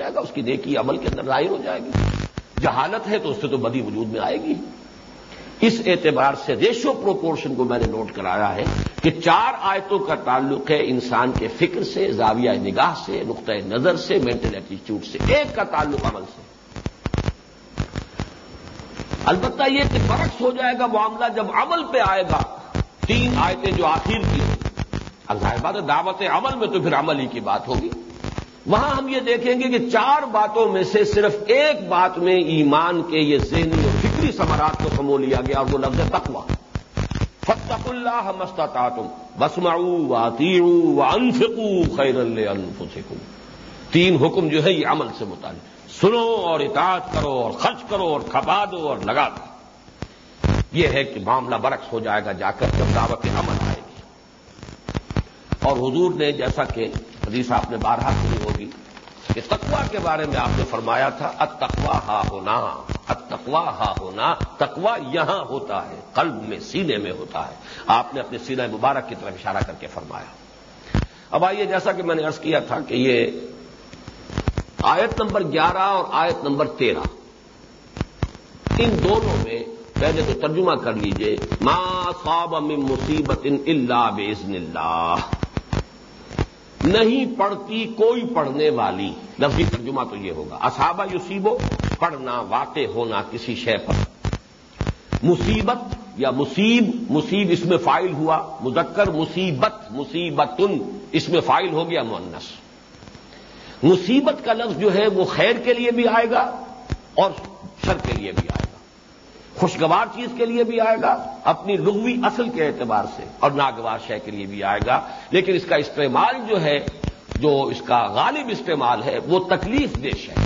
جائے گا، اس کی نیکی عمل کے اندر ظاہر ہو جائے گی۔ جہالت ہے تو اس سے تو بدی وجود میں آئے گی۔ اس اعتبار سے ریشو پروپورشن کو میں نے نوٹ کرایا ہے کہ چار آیتوں کا تعلق ہے انسان کے فکر سے، زاویہ نگاہ سے، نقطۂ نظر سے مینٹل ایٹیچیوڈ سے۔ ایک کا تعلق عمل سے۔ البتہ یہ کہ برعکس ہو جائے گا، معاملہ جب عمل پہ آئے گا، تین آیتیں جو آخر کی بات ہے دعوت عمل میں تو پھر عمل ہی کی بات ہوگی۔ وہاں ہم یہ دیکھیں گے کہ چار باتوں میں سے صرف ایک بات میں ایمان کے یہ ذہنی اور فکری سمارات کو سمو لیا گیا اور وہ لفظ تقوا فتق اللہ مستتا تم بسماؤ و انفکو خیر انفسکو تین حکم جو ہے یہ عمل سے متعلق۔ سنو اور اطاعت کرو اور خرچ کرو اور کھپا دو اور لگا دو۔ یہ ہے کہ معاملہ برعکس ہو جائے گا جا کر جب دعوت عمل آئے گی۔ اور حضور نے جیسا کہ حدیث آپ نے بارہ سنی ہوگی کہ تقوا کے بارے میں آپ نے فرمایا تھا اتقوا ہا ہونا اتقوا ہا ہونا تقوا یہاں ہوتا ہے، قلب میں، سینے میں ہوتا ہے۔ آپ نے اپنے سینہ مبارک کی طرف اشارہ کر کے فرمایا۔ اب آئیے، جیسا کہ میں نے ارض کیا تھا کہ یہ آیت نمبر گیارہ اور آیت نمبر تیرہ، ان دونوں میں پہلے تو ترجمہ کر لیجیے، ما صاب من مصیبت اللہ بزن اللہ نہیں پڑھتی کوئی پڑھنے والی۔ لفظی ترجمہ تو یہ ہوگا۔ اصابہ یوسیبو پڑھنا واقع ہونا کسی شے پر۔ مصیبت یا مصیب مصیب اس میں فائل ہوا۔ مذکر، مصیبت مصیبت اس میں فائل ہو گیا مونس مصیبت کا لفظ جو ہے وہ خیر کے لیے بھی آئے گا اور شر کے لیے بھی آئے گا۔ خوشگوار چیز کے لیے بھی آئے گا، اپنی لغوی اصل کے اعتبار سے اور ناگوار شے کے لیے بھی آئے گا۔ لیکن اس کا استعمال جو ہے، جو اس کا غالب استعمال ہے، وہ تکلیف دیش ہے۔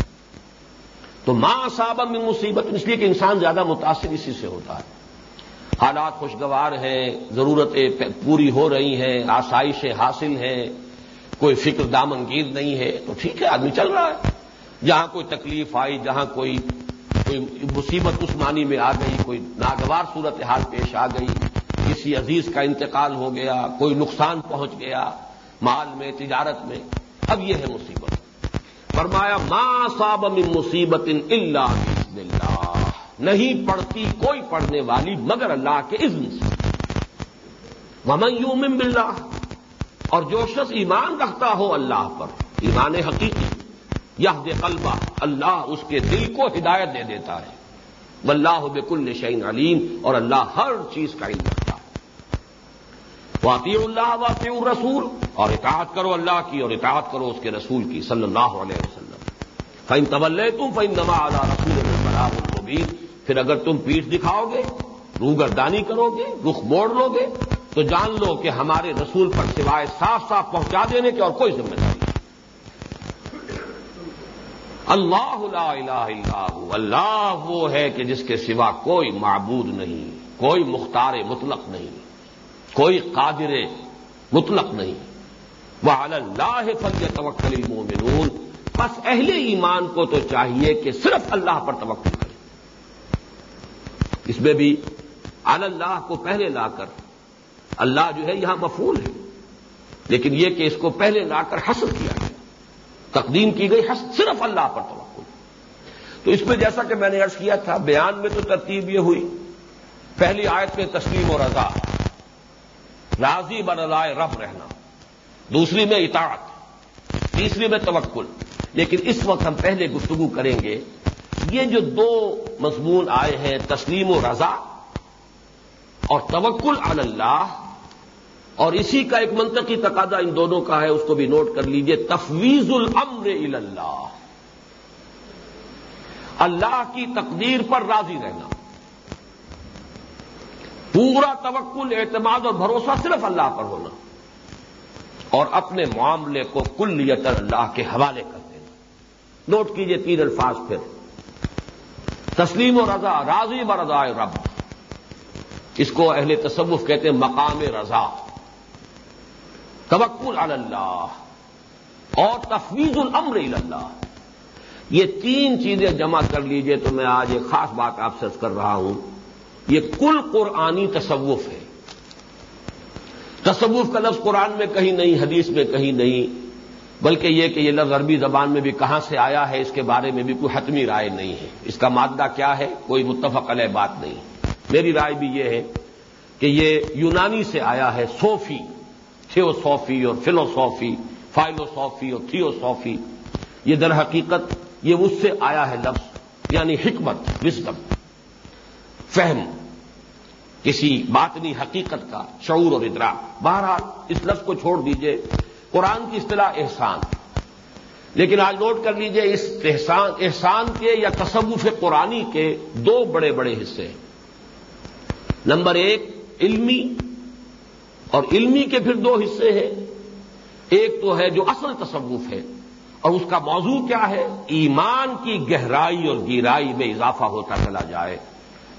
تو ماں صاحب میں مصیبت، اس لیے کہ انسان زیادہ متاثر اسی سے ہوتا ہے۔ حالات خوشگوار ہیں، ضرورتیں پوری ہو رہی ہیں، آسائشیں حاصل ہیں، کوئی فکر دامنگیر نہیں ہے، تو ٹھیک ہے، آدمی چل رہا ہے۔ جہاں کوئی تکلیف آئی، جہاں کوئی کوئی مصیبت اس معنی میں آ گئی، کوئی ناگوار صورت حال پیش آ گئی، کسی عزیز کا انتقال ہو گیا، کوئی نقصان پہنچ گیا مال میں، تجارت میں، اب یہ ہے مصیبت۔ فرمایا ماں صاب من مصیبت اللہ اللہ۔ نہیں پڑھتی کوئی پڑھنے والی مگر اللہ کے اذن سے۔ ومن یومن باللہ۔ اور جو شخص ایمان رکھتا ہو اللہ پر، ایمان حقیقی۔ یہ قلبہ، اللہ اس کے دل کو ہدایت دے دیتا ہے۔ واللہ بکل شعین علیم، اور اللہ ہر چیز کا علم رکھتا ہے۔ واطی اللہ واطی رسول اور اطاعت کرو اللہ کی، اور اطاعت کرو اس کے رسول کی، صلی اللہ علیہ وسلم۔ فین طول تم فین نما اللہ رسول المبین پھر اگر تم پیٹ دکھاؤ گے روگردانی کرو گے رخ موڑ لو گے تو جان لو کہ ہمارے رسول پر سوائے صاف صاف پہنچا دینے کی اور کوئی ذمہ داری اللہ لا الہ الا اللہ وہ ہے کہ جس کے سوا کوئی معبود نہیں، کوئی مختار مطلق نہیں، کوئی قادر مطلق نہیں۔ وہ اللہ فض توکل المومنون بس اہل ایمان کو تو چاہیے کہ صرف اللہ پر توقع کرے اس میں بھی اللہ کو پہلے لا کر اللہ جو ہے یہاں مفول ہے، لیکن یہ کہ اس کو پہلے لا کر حسر کیا گیا تقدیم کی گئی حسر صرف اللہ پر توقع تو اس میں جیسا کہ میں نے عرض کیا تھا، بیان میں تو ترتیب یہ ہوئی۔ پہلی آیت میں تسلیم و رضا، راضی برضائے رب رہنا۔ دوسری میں اطاعت، تیسری میں توکل۔ لیکن اس وقت ہم پہلے گفتگو کریں گے، یہ جو دو مضمون آئے ہیں، تسلیم و رضا اور توکل اللہ اور اسی کا ایک منطقی تقاضا ان دونوں کا ہے، اس کو بھی نوٹ کر لیجیے، تفویض الامر اللہ۔ اللہ کی تقدیر پر راضی رہنا۔ پورا توکل، اعتماد اور بھروسہ صرف اللہ پر ہونا۔ اور اپنے معاملے کو کل یتر اللہ کے حوالے کر دینا۔ نوٹ کیجیے تین الفاظ پھر۔ تسلیم و رضا، راضی برضائے رب۔ اس کو اہل تصوف کہتے ہیں مقام رضا۔ توکل اللہ اور تفویض الامر اللہ۔ یہ تین چیزیں جمع کر لیجیے تو میں آج ایک خاص بات آپ سے کر رہا ہوں۔ یہ کل قرآنی تصوف ہے۔ تصوف کا لفظ قرآن میں کہیں نہیں، حدیث میں کہیں نہیں، بلکہ یہ کہ یہ لفظ عربی زبان میں بھی کہاں سے آیا ہے، اس کے بارے میں بھی کوئی حتمی رائے نہیں ہے۔ اس کا مادہ کیا ہے؟ کوئی متفق علیہ بات نہیں۔ میری رائے بھی یہ ہے کہ یہ یونانی سے آیا ہے، صوفی۔ تھیوسوفی اور فلوسوفی فائلوسوفی اور تھیوسوفی۔ یہ در حقیقت یہ اس سے آیا ہے لفظ یعنی حکمت وزڈم فہم، کسی باطنی حقیقت کا شعور اور ادراک۔ بہرحال اس لفظ کو چھوڑ دیجیے۔ قرآن کی اصطلاح احسان۔ لیکن آج نوٹ کر لیجیے، اس احسان احسان کے یا تصوف قرآنی کے دو بڑے بڑے حصے ہیں۔ نمبر ایک، علمی اور علمی کے پھر دو حصے ہیں۔ ایک تو ہے جو اصل تصوف ہے۔ اور اس کا موضوع کیا ہے؟ ایمان کی گہرائی اور گیرائی میں اضافہ ہوتا چلا جائے۔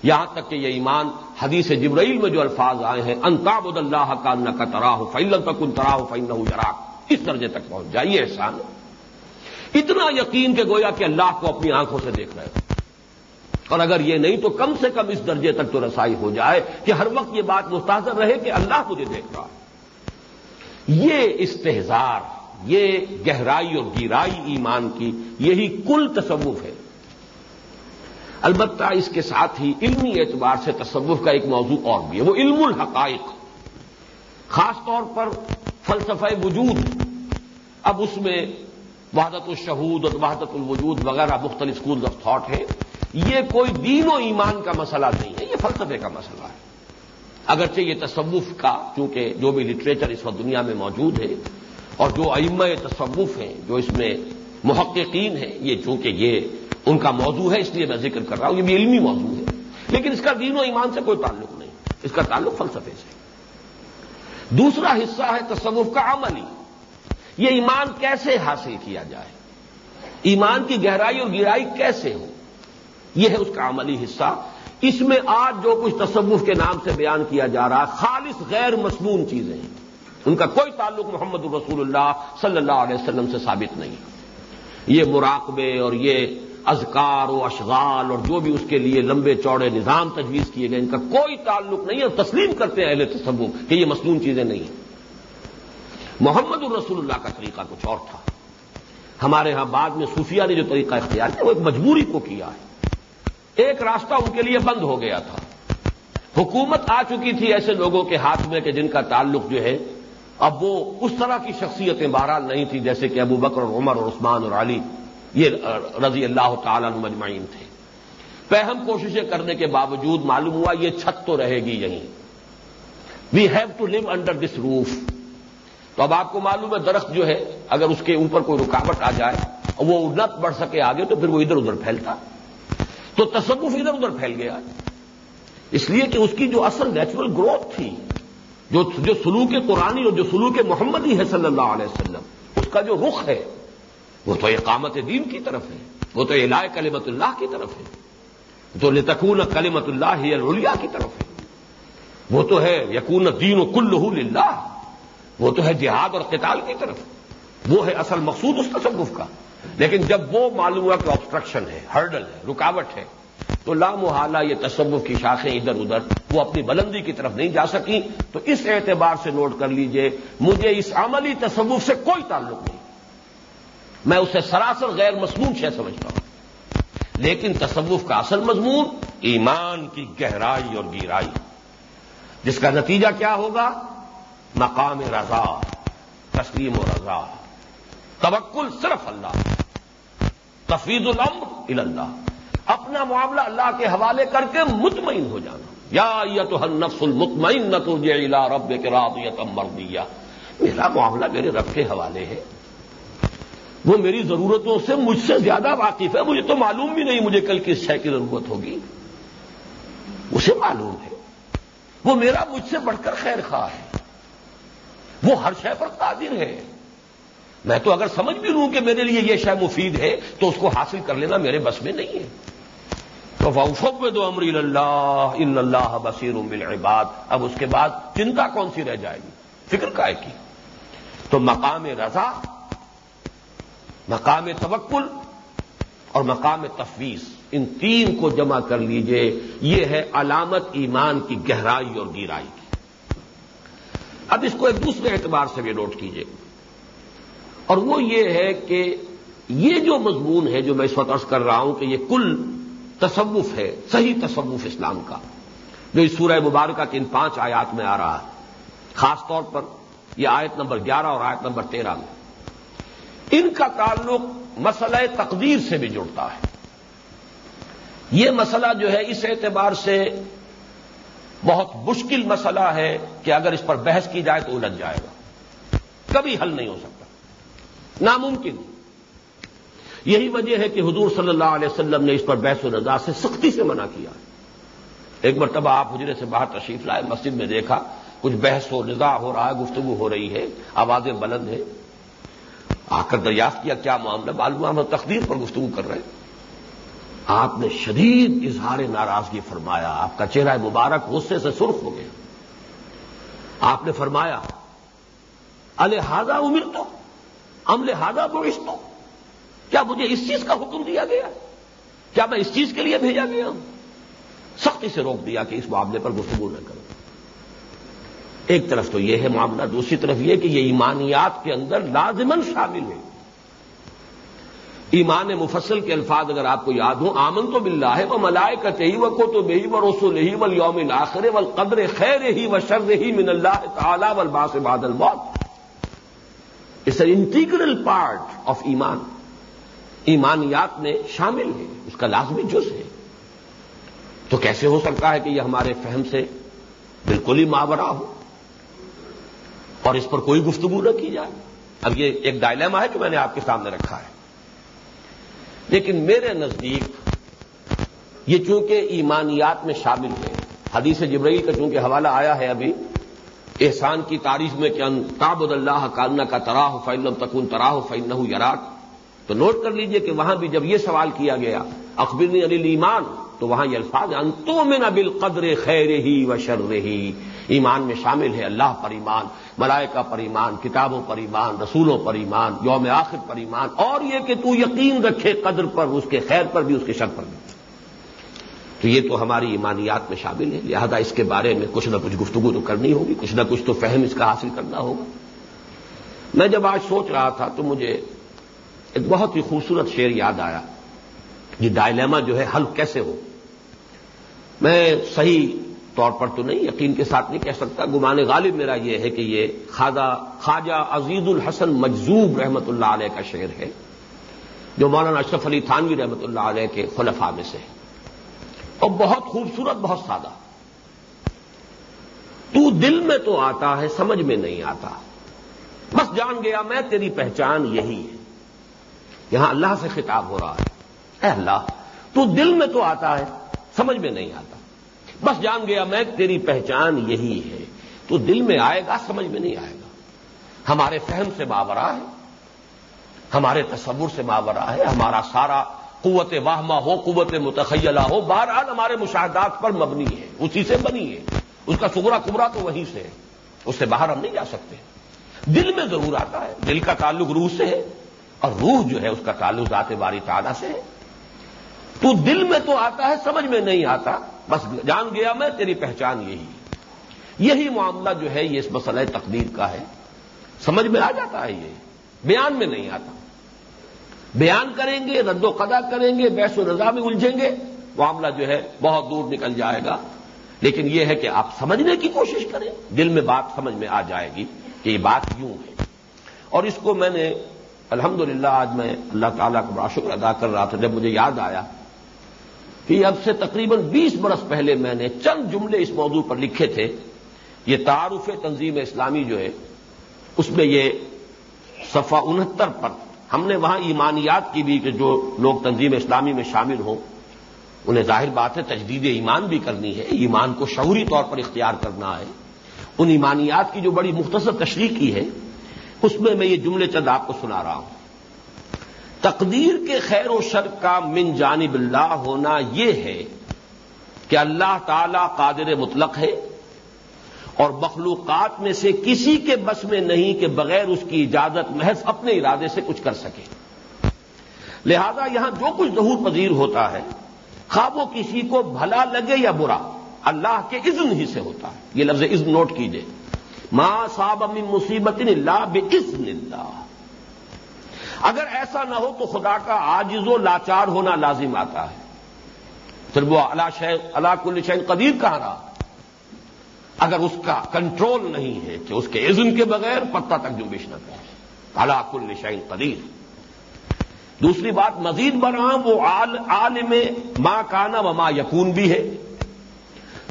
یہاں تک کہ یہ ایمان حدیث جبرائیل میں جو الفاظ آئے ہیں انتاب اللہ کا ان کا تراہ فیل تک ان تراہ فین جراک اس درجے تک پہنچ جائیے احسان۔ اتنا یقین کہ گویا کہ اللہ کو اپنی آنکھوں سے دیکھ رہے اور اگر یہ نہیں تو کم سے کم اس درجے تک تو رسائی ہو جائے کہ ہر وقت یہ بات مستحضر رہے کہ اللہ مجھے دیکھ رہا ہے یہ استحزار یہ گہرائی اور گیرائی ایمان کی، یہی کل تصوف ہے۔ البتہ اس کے ساتھ ہی علمی اعتبار سے تصوف کا ایک موضوع اور بھی ہے، وہ علم الحقائق۔ خاص طور پر فلسفہ وجود۔ اب اس میں وحدت الشہود اور وحدت الوجود وغیرہ مختلف اسکول آف تھاٹ ہے یہ کوئی دین و ایمان کا مسئلہ نہیں ہے، یہ فلسفے کا مسئلہ ہے۔ اگرچہ یہ تصوف کا، چونکہ جو بھی لٹریچر اس وقت دنیا میں موجود ہے، اور جو ائمہ تصوف ہیں، جو اس میں محققین ہیں، یہ چونکہ یہ ان کا موضوع ہے، اس لیے میں ذکر کر رہا ہوں، یہ بھی علمی موضوع ہے۔ لیکن اس کا دین و ایمان سے کوئی تعلق نہیں، اس کا تعلق فلسفے سے۔ دوسرا حصہ ہے تصوف کا عملی۔ یہ ایمان کیسے حاصل کیا جائے؟ ایمان کی گہرائی اور گہرائی کیسے ہو؟ یہ ہے اس کا عملی حصہ۔ اس میں آج جو کچھ تصوف کے نام سے بیان کیا جا رہا ہے، خالص غیر مصنون چیزیں ہیں۔ ان کا کوئی تعلق محمد الرسول اللہ صلی اللہ علیہ وسلم سے ثابت نہیں۔ یہ مراقبے اور یہ اذکار و اشغال اور جو بھی اس کے لیے لمبے چوڑے نظام تجویز کیے گئے، ان کا کوئی تعلق نہیں ہے۔ تسلیم کرتے ہیں اہل تصور کہ یہ مصنون چیزیں نہیں ہیں۔ محمد الرسول اللہ کا طریقہ کچھ اور تھا۔ ہمارے ہاں بعد میں صوفیہ نے جو طریقہ اختیار کیا، وہ ایک مجبوری کو کیا ہے۔ ایک راستہ ان کے لیے بند ہو گیا تھا۔ حکومت آ چکی تھی ایسے لوگوں کے ہاتھ میں کہ جن کا تعلق جو ہے، اب وہ اس طرح کی شخصیتیں بہرحال نہیں تھی جیسے کہ ابو بکر اور عمر اور عثمان اور علی، یہ رضی اللہ تعالیٰ مجمعین تھے۔ پہم کوششیں کرنے کے باوجود معلوم ہوا یہ چھت تو رہے گی یہیں۔ We have to live under this roof تو اب آپ کو معلوم ہے درخت جو ہے، اگر اس کے اوپر کوئی رکاوٹ آ جائے اور وہ نہ بڑھ سکے آگے تو پھر وہ ادھر ادھر پھیلتا۔ تو تصوف ادھر ادھر پھیل گیا۔ اس لیے کہ اس کی جو اصل نیچرل گروتھ تھی، جو جو سلوک قرآنی اور جو سلوک محمدی ہے صلی اللہ علیہ وسلم، اس کا جو رخ ہے، وہ تو اقامت دین کی طرف ہے، وہ تو الہ کلمت اللہ کی طرف ہے تو لتکون کلمت اللہ الولیا کی طرف ہے۔ وہ تو ہے یقون دین و کل وہ تو ہے جہاد اور قتال کی طرف۔ وہ ہے اصل مقصود اس تصوف کا۔ لیکن جب وہ معلوم ہوا کہ آبسٹرکشن ہے ہرڈل ہے، رکاوٹ ہے، تو لامحالہ یہ تصوف کی شاخیں ادھر ادھر وہ اپنی بلندی کی طرف نہیں جا سکی تو اس اعتبار سے نوٹ کر لیجیے، مجھے اس عملی تصوف سے کوئی تعلق نہیں۔ میں اسے سراسر غیر مصنون شے سمجھتا ہوں۔ لیکن تصوف کا اصل مضمون ایمان کی گہرائی اور گیرائی۔ جس کا نتیجہ کیا ہوگا؟ مقام رضا، تسلیم و رضا۔ توکل صرف اللہ۔ تفید الامر اللہ اپنا معاملہ اللہ کے حوالے کر کے مطمئن ہو جانا۔ یا یہ تو ہر نفس المطمئن نہ تو رب کے رات مر دیا میرا معاملہ میرے رب کے حوالے ہے۔ وہ میری ضرورتوں سے مجھ سے زیادہ واقف ہے۔ مجھے تو معلوم بھی نہیں مجھے کل کس شے کی ضرورت ہوگی۔ اسے معلوم ہے۔ وہ میرا مجھ سے بڑھ کر خیر خواہ ہے۔ وہ ہر شے پر قادر ہے۔ میں تو اگر سمجھ بھی لوں کہ میرے لیے یہ شے مفید ہے، تو اس کو حاصل کر لینا میرے بس میں نہیں ہے۔ تو فوفب دو امر اللہ ان اللہ بصیر العباد اب اس کے بعد چنتا کون سی رہ جائے گی؟ فکر کا ہے کی تو مقام رضا، مقام توکل اور مقام تفویض، ان تین کو جمع کر لیجیے۔ یہ ہے علامت ایمان کی گہرائی اور گیرائی کی۔ اب اس کو ایک دوسرے اعتبار سے بھی نوٹ کیجیے۔ اور وہ یہ ہے کہ یہ جو مضمون ہے جو میں اس وقت عرض کر رہا ہوں کہ یہ کل تصوف ہے، صحیح تصوف اسلام کا، جو اس سورہ مبارکہ کے ان پانچ آیات میں آ رہا ہے، خاص طور پر یہ آیت نمبر گیارہ اور آیت نمبر تیرہ میں۔ ان کا تعلق مسئلہ تقدیر سے بھی جڑتا ہے۔ یہ مسئلہ جو ہے، اس اعتبار سے بہت مشکل مسئلہ ہے کہ اگر اس پر بحث کی جائے تو الجھ جائے گا۔ کبھی حل نہیں ہو سکتا۔ ناممکن۔ یہی وجہ ہے کہ حضور صلی اللہ علیہ وسلم نے اس پر بحث و نظا سے سختی سے منع کیا۔ ایک مرتبہ آپ حجرے سے باہر تشریف لائے، مسجد میں دیکھا، کچھ بحث و نظا ہو رہا ہے، گفتگو ہو رہی ہے، آوازیں بلند ہیں۔ آ کر دریافت کیا کیا معاملہ؟ معلوم ہم تقدیر پر گفتگو کر رہے ہیں۔ آپ نے شدید اظہار ناراضگی فرمایا، آپ کا چہرہ مبارک غصے سے سرخ ہو گیا۔ آپ نے فرمایا، الحاظہ امر تو ام لہذا بوش تو کیا مجھے اس چیز کا حکم دیا گیا؟ کیا میں اس چیز کے لیے بھیجا گیا ہوں؟ سختی سے روک دیا کہ اس معاملے پر گفتگو نہ کروں۔ ایک طرف تو یہ ہے معاملہ، دوسری طرف یہ کہ یہ ایمانیات کے اندر لازمن شامل ہے ایمان مفصل کے الفاظ اگر آپ کو یاد ہوں آمن تو مل رہا ہے وہ ملائے کا ہی وہ کو تو بے ہی و رسول ہی و یوم آخر و قدر خیر ہی و شر ہی من اللہ تعالی و باس بادل موت it's an integral part of ایمان ایمانیات میں شامل ہے، اس کا لازمی جز ہے۔ تو کیسے ہو سکتا ہے کہ یہ ہمارے فہم سے بالکل ہی ماورا ہو؟ اور اس پر کوئی گفتگو نہ کی جائے۔ اب یہ ایک ڈائلما ہے کہ میں نے آپ کے سامنے رکھا ہے۔ لیکن میرے نزدیک یہ چونکہ ایمانیات میں شامل ہے، حدیث جبرئی کا چونکہ حوالہ آیا ہے ابھی احسان کی تاریخ میں کہ تابد اللہ کاننا کا تراہ فعلم تکن تراہ فعن یراک۔ تو نوٹ کر لیجیے کہ وہاں بھی جب یہ سوال کیا گیا، اخبرنی علی ایمان تو وہاں یہ الفاظ انتو میں نہ قدر خیر ہی و شر ہی ایمان میں شامل ہے اللہ پر ایمان، ملائکہ پر ایمان، کتابوں پر ایمان، رسولوں پر ایمان، یوم آخر پر ایمان، اور یہ کہ تو یقین رکھے قدر پر، اس کے خیر پر بھی، اس کے شر پر بھی۔ تو یہ تو ہماری ایمانیات میں شامل ہے، لہذا اس کے بارے میں کچھ نہ کچھ گفتگو تو کرنی ہوگی، کچھ نہ کچھ تو فہم اس کا حاصل کرنا ہوگا۔ میں جب آج سوچ رہا تھا تو مجھے ایک بہت ہی خوبصورت شعر یاد آیا، یہ ڈائلیما جو ہے، حل کیسے ہو؟ میں صحیح طور پر تو نہیں، یقین کے ساتھ نہیں کہہ سکتا، گمان غالب میرا یہ ہے کہ یہ خواجہ خواجہ عزیز الحسن مجزوب رحمت اللہ علیہ کا شعر ہے، جو مولانا اشرف علی تھانوی رحمت اللہ علیہ کے خلفاء میں سے ہے۔ اور بہت خوبصورت، بہت سادہ۔ تو دل میں تو آتا ہے، سمجھ میں نہیں آتا۔ بس جان گیا میں، تیری پہچان یہی ہے۔ یہاں اللہ سے خطاب ہو رہا ہے۔ اے اللہ، تو دل میں تو آتا ہے، سمجھ میں نہیں آتا۔ بس جان گیا میں، تیری پہچان یہی ہے۔ تو دل میں آئے گا، سمجھ میں نہیں آئے گا۔ ہمارے فہم سے ماورا ہے۔ ہمارے تصور سے ماورا ہے۔ ہمارا سارا قوت واہمہ ہو، قوت متخیلہ ہو، بہرحال ہمارے مشاہدات پر مبنی ہے، اسی سے بنی ہے۔ اس کا سگرا کبرا تو وہیں سے ہے، اس سے باہر ہم نہیں جا سکتے۔ دل میں ضرور آتا ہے، دل کا تعلق روح سے ہے، اور روح جو ہے، اس کا تعلق ذات باری تعالیٰ سے ہے۔ تو دل میں تو آتا ہے، سمجھ میں نہیں آتا، بس جان گیا میں، تیری پہچان یہی یہی معاملہ جو ہے، یہ اس مسئلہ تقدیر کا ہے۔ سمجھ میں آ جاتا ہے یہ، بیان میں نہیں آتا۔ بیان کریں گے، رد و قدا کریں گے بیس و رضا میں الجھیں گے، معاملہ جو ہے بہت دور نکل جائے گا۔ لیکن یہ ہے کہ آپ سمجھنے کی کوشش کریں، دل میں بات سمجھ میں آ جائے گی کہ یہ بات یوں ہے۔ اور اس کو میں نے، الحمدللہ، آج میں اللہ تعالیٰ کا بڑا شکر ادا کر رہا تھا، جب مجھے یاد آیا کہ اب سے تقریباً بیس برس پہلے میں نے چند جملے اس موضوع پر لکھے تھے۔ یہ تعارف تنظیم اسلامی جو ہے، اس میں یہ صفحہ انہتر پر ہم نے وہاں ایمانیات کی بھی کہ جو لوگ تنظیم اسلامی میں شامل ہوں، انہیں ظاہر بات ہے تجدید ایمان بھی کرنی ہے، ایمان کو شعوری طور پر اختیار کرنا ہے۔ ان ایمانیات کی جو بڑی مختصر تشریح کی ہے، اس میں میں یہ جملے چند آپ کو سنا رہا ہوں۔ تقدیر کے خیر و شر کا من جانب اللہ ہونا یہ ہے کہ اللہ تعالی قادر مطلق ہے۔ اور مخلوقات میں سے کسی کے بس میں نہیں کہ بغیر اس کی اجازت محض اپنے ارادے سے کچھ کر سکے۔ لہذا یہاں جو کچھ ظہور پذیر ہوتا ہے خواب وہ کسی کو بھلا لگے یا برا، اللہ کے اذن ہی سے ہوتا ہے۔ یہ لفظ اذن نوٹ کیجیے ماں صاحب امی مصیبت اللہ بے اللہ اگر ایسا نہ ہو تو خدا کا آجز و لاچار ہونا لازم آتا ہے۔ پھر وہ اللہ کل شین قدیر کہاں رہا؟ اگر اس کا کنٹرول نہیں ہے کہ اس کے عزم کے بغیر پتہ تک جو نہ کرے اللہ کل قدیر۔ دوسری بات، مزید برآں وہ عالم ماں کانا و ماں یقون بھی ہے۔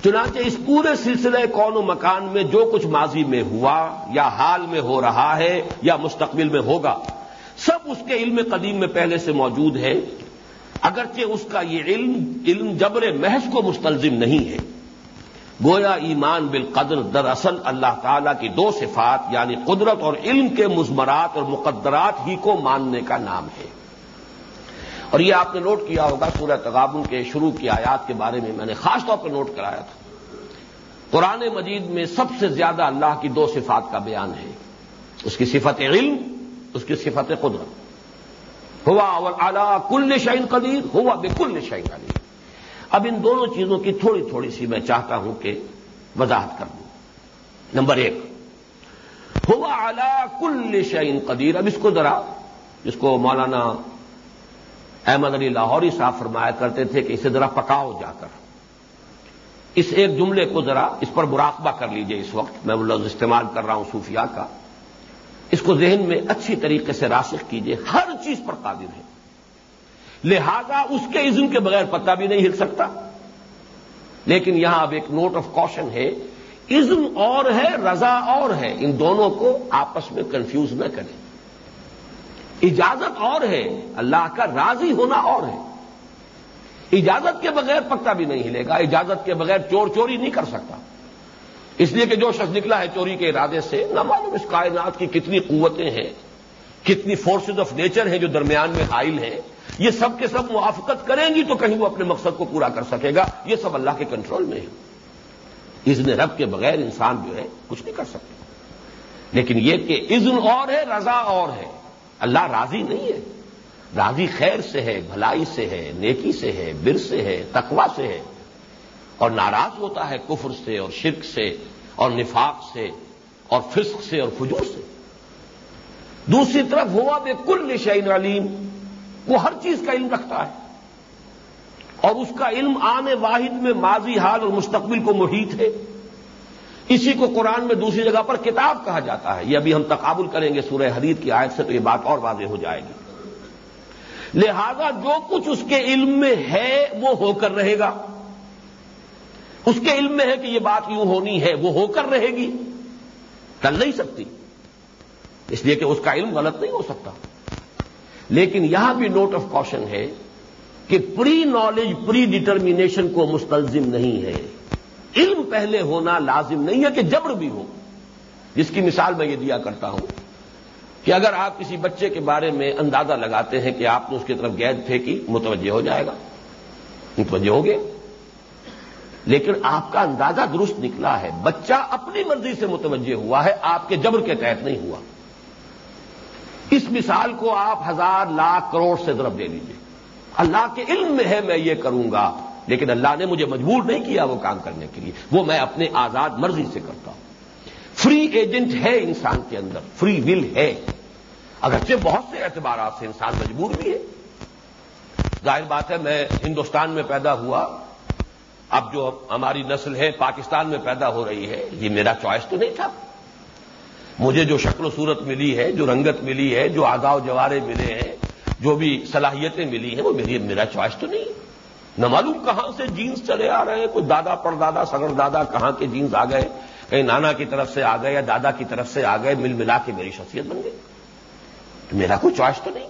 چنانچہ اس پورے سلسلے کون و مکان میں جو کچھ ماضی میں ہوا یا حال میں ہو رہا ہے یا مستقبل میں ہوگا، سب اس کے علم قدیم میں پہلے سے موجود ہے۔ اگرچہ اس کا یہ علم علم جبر محض کو مستلزم نہیں ہے۔ گویا ایمان بالقدر دراصل اللہ تعالی کی دو صفات یعنی قدرت اور علم کے مزمرات اور مقدرات ہی کو ماننے کا نام ہے۔ اور یہ آپ نے نوٹ کیا ہوگا سورہ تغابن کے شروع کی آیات کے بارے میں میں نے خاص طور پر نوٹ کرایا تھا۔ قرآن مجید میں سب سے زیادہ اللہ کی دو صفات کا بیان ہے۔ اس کی صفت علم، اس کی صفت قدرت۔ ہوا اور اعلی کل شعین قدیر، ہوا بے کل شعین قدیر۔ اب ان دونوں چیزوں کی تھوڑی تھوڑی سی میں چاہتا ہوں کہ وضاحت کر دوں۔ نمبر ایک، ہوا اعلی کل شعین قدیر۔ اب اس کو ذرا جس کو مولانا احمد علی لاہوری صاحب فرمایا کرتے تھے کہ اسے ذرا پکاؤ جا کر۔ اس ایک جملے کو ذرا اس پر مراقبہ کر لیجیے اس وقت۔ میں وہ لفظ استعمال کر رہا ہوں صوفیہ کا۔ اس کو ذہن میں اچھی طریقے سے راسخ کیجیے۔ ہر چیز پر قادر ہے لہذا اس کے عزم کے بغیر پتہ بھی نہیں ہل سکتا۔ لیکن یہاں اب ایک نوٹ آف کوشن ہے، عزم اور ہے، رضا اور ہے، ان دونوں کو آپس میں کنفیوز نہ کریں۔ اجازت اور ہے، اللہ کا راضی ہونا اور ہے۔ اجازت کے بغیر پکا بھی نہیں ہلے گا، اجازت کے بغیر چور چوری نہیں کر سکتا۔ اس لیے کہ جو شخص نکلا ہے چوری کے ارادے سے، نہ معلوم اس کائنات کی کتنی قوتیں ہیں، کتنی فورسز آف نیچر ہیں جو درمیان میں حائل ہیں۔ یہ سب کے سب موافقت کریں گی تو کہیں وہ اپنے مقصد کو پورا کر سکے گا۔ یہ سب اللہ کے کنٹرول میں ہے۔ اذن رب کے بغیر انسان جو ہے کچھ نہیں کر سکتا۔ لیکن یہ کہ اذن اور ہے، رضا اور ہے۔ اللہ راضی نہیں ہے۔ راضی خیر سے ہے، بھلائی سے ہے، نیکی سے ہے، بر سے ہے تقوا سے ہے۔ اور ناراض ہوتا ہے کفر سے اور شرک سے اور نفاق سے اور فسق سے اور فجور سے۔ دوسری طرف ہوا بے کل نشین علیم۔ وہ ہر چیز کا علم رکھتا ہے اور اس کا علم آنے واحد میں ماضی حال اور مستقبل کو محیط ہے۔ اسی کو قرآن میں دوسری جگہ پر کتاب کہا جاتا ہے۔ یہ ابھی ہم تقابل کریں گے سورہ حدید کی آیت سے تو یہ بات اور واضح ہو جائے گی۔ لہذا جو کچھ اس کے علم میں ہے وہ ہو کر رہے گا۔ اس کے علم میں ہے کہ یہ بات یوں ہونی ہے، وہ ہو کر رہے گی۔ کر نہیں سکتی۔ اس لیے کہ اس کا علم غلط نہیں ہو سکتا۔ لیکن یہاں بھی نوٹ آف کوشن ہے کہ پری نالج پری ڈٹرمینیشن کو مستلزم نہیں ہے۔ علم پہلے ہونا لازم نہیں ہے کہ جبر بھی ہو۔ جس کی مثال میں یہ دیا کرتا ہوں کہ اگر آپ کسی بچے کے بارے میں اندازہ لگاتے ہیں کہ آپ نے اس کی طرف گید پھینکی، متوجہ ہو جائے گا۔ متوجہ ہو گیا لیکن آپ کا اندازہ درست نکلا ہے۔ بچہ اپنی مرضی سے متوجہ ہوا ہے، آپ کے جبر کے تحت نہیں ہوا۔ اس مثال کو آپ ہزار لاکھ کروڑ سے ضرب دے لیجیے اللہ کے علم میں ہے میں یہ کروں گا، لیکن اللہ نے مجھے مجبور نہیں کیا وہ کام کرنے کے لیے۔ وہ میں اپنے آزاد مرضی سے کرتا ہوں۔ فری ایجنٹ ہے انسان کے اندر فری ول ہے۔ اگرچہ بہت سے اعتبارات سے انسان مجبور بھی ہے۔ ظاہر بات ہے، میں ہندوستان میں پیدا ہوا۔ اب جو ہماری نسل ہے، پاکستان میں پیدا ہو رہی ہے، یہ میرا چوائس تو نہیں تھا۔ مجھے جو شکل و صورت ملی ہے، جو رنگت ملی ہے، جو آگاؤ جوارے ملے ہیں، جو بھی صلاحیتیں ملی ہیں، وہ میری میرا چوائس تو نہیں۔ نہ معلوم کہاں سے جینس چلے آ رہے ہیں۔ کوئی دادا پر دادا سگر دادا کہاں کے جینس آ گئے؟ کہیں نانا کی طرف سے آ گئے یا دادا کی طرف سے آ گئے، مل ملا کے میری شخصیت بن گئی۔ میرا کوئی چوائس تو نہیں۔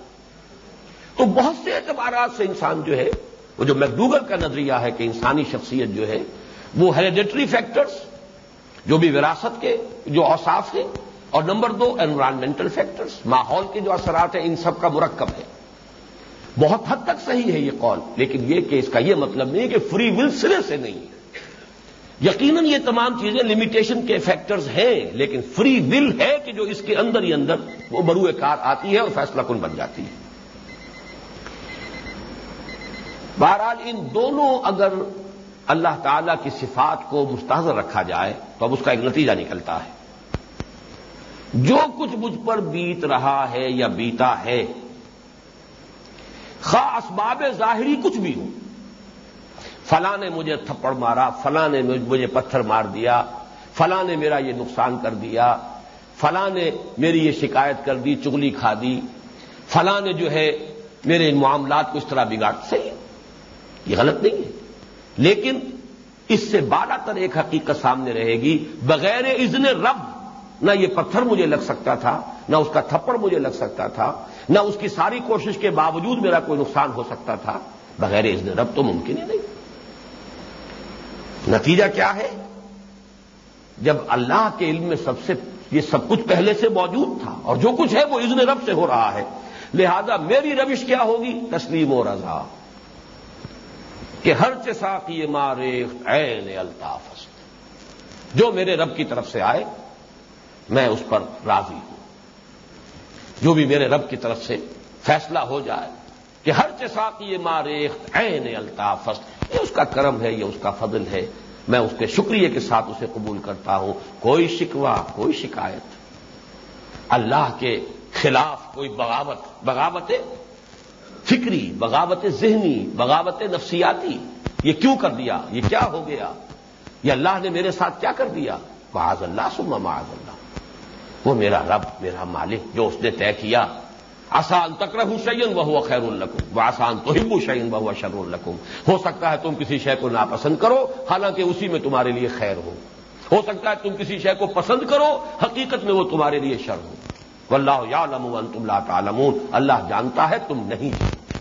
تو بہت سے اعتبارات سے انسان جو ہے، وہ جو میکڈوگل کا نظریہ ہے کہ انسانی شخصیت جو ہے، وہ ہیریڈیٹری فیکٹرز جو بھی وراثت کے، جو اوساف ہیں اور نمبر دو انوائرمنٹل فیکٹرز ماحول کے جو اثرات ہیں، ان سب کا مرکب ہے. بہت حد تک صحیح ہے یہ قول، لیکن یہ کہ اس کا یہ مطلب نہیں کہ فری ول سرے سے نہیں ہے. یقیناً یہ تمام چیزیں لمیٹیشن کے فیکٹرز ہیں، لیکن فری ول ہے کہ جو اس کے اندر ہی اندر وہ بروئے کار آتی ہے اور فیصلہ کن بن جاتی ہے. بہرحال ان دونوں اگر اللہ تعالی کی صفات کو مستحضر رکھا جائے، تو اب اس کا ایک نتیجہ نکلتا ہے. جو کچھ مجھ پر بیت رہا ہے یا بیتا ہے خواہ اسباب ظاہری کچھ بھی ہو۔ فلاں نے مجھے تھپڑ مارا، فلاں نے مجھے پتھر مار دیا، فلاں نے میرا یہ نقصان کر دیا، فلاں نے میری یہ شکایت کر دی، چگلی کھا دی۔ فلاں نے جو ہے میرے ان معاملات کو اس طرح بگاڑ، صحیح، یہ غلط نہیں ہے۔ لیکن اس سے بالا تر ایک حقیقت سامنے رہے گی، بغیر اذن رب نہ یہ پتھر مجھے لگ سکتا تھا، نہ اس کا تھپڑ مجھے لگ سکتا تھا، نہ اس کی ساری کوشش کے باوجود میرا کوئی نقصان ہو سکتا تھا، بغیر اذن رب تو ممکن ہی نہیں۔ نتیجہ کیا ہے؟ جب اللہ کے علم میں سب سے، یہ سب کچھ پہلے سے موجود تھا اور جو کچھ ہے وہ اذن رب سے ہو رہا ہے، لہذا میری روش کیا ہوگی؟ تسلیم و رضا۔ کہ ہر چسا کی مارے، عین الطاف۔ جو میرے رب کی طرف سے آئے میں اس پر راضی ہوں۔ جو بھی میرے رب کی طرف سے فیصلہ ہو جائے کہ ہر چسا کی مارے عین الطاف یہ اس کا کرم ہے، یہ اس کا فضل ہے، میں اس کے شکریہ کے ساتھ اسے قبول کرتا ہوں۔ کوئی شکوہ، کوئی شکایت۔ اللہ کے خلاف کوئی بغاوت بغاوت فکری، بغاوت ذہنی، بغاوت نفسیاتی۔ یہ کیوں کر دیا؟ یہ کیا ہو گیا؟ یہ اللہ نے میرے ساتھ کیا کر دیا؟ معاذ اللہ سما معاذ اللہ۔ وہ میرا رب، میرا مالک، جو اس نے طے کیا۔ آسان تک رہ شعین وہ خیر القم وہ آسان تو ہمبو شعین وہ شر القم ہو سکتا ہے تم کسی شے کو ناپسند کرو، حالانکہ اسی میں تمہارے لیے خیر ہو۔ ہو سکتا ہے تم کسی شے کو پسند کرو، حقیقت میں وہ تمہارے لیے شر ہو۔ واللہ یعلم وانتم لا تعلمون۔ اللہ جانتا ہے تم نہیں۔ جانتے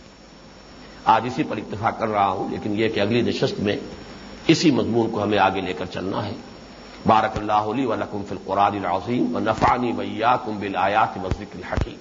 آج اسی پر اتفاق کر رہا ہوں، لیکن یہ کہ اگلی نشست میں اسی مضمون کو ہمیں آگے لے کر چلنا ہے۔ بارک اللہ علی ولکم فی القرآن العظیم و نفانی ویا کم بل آیات مسجد الحکیم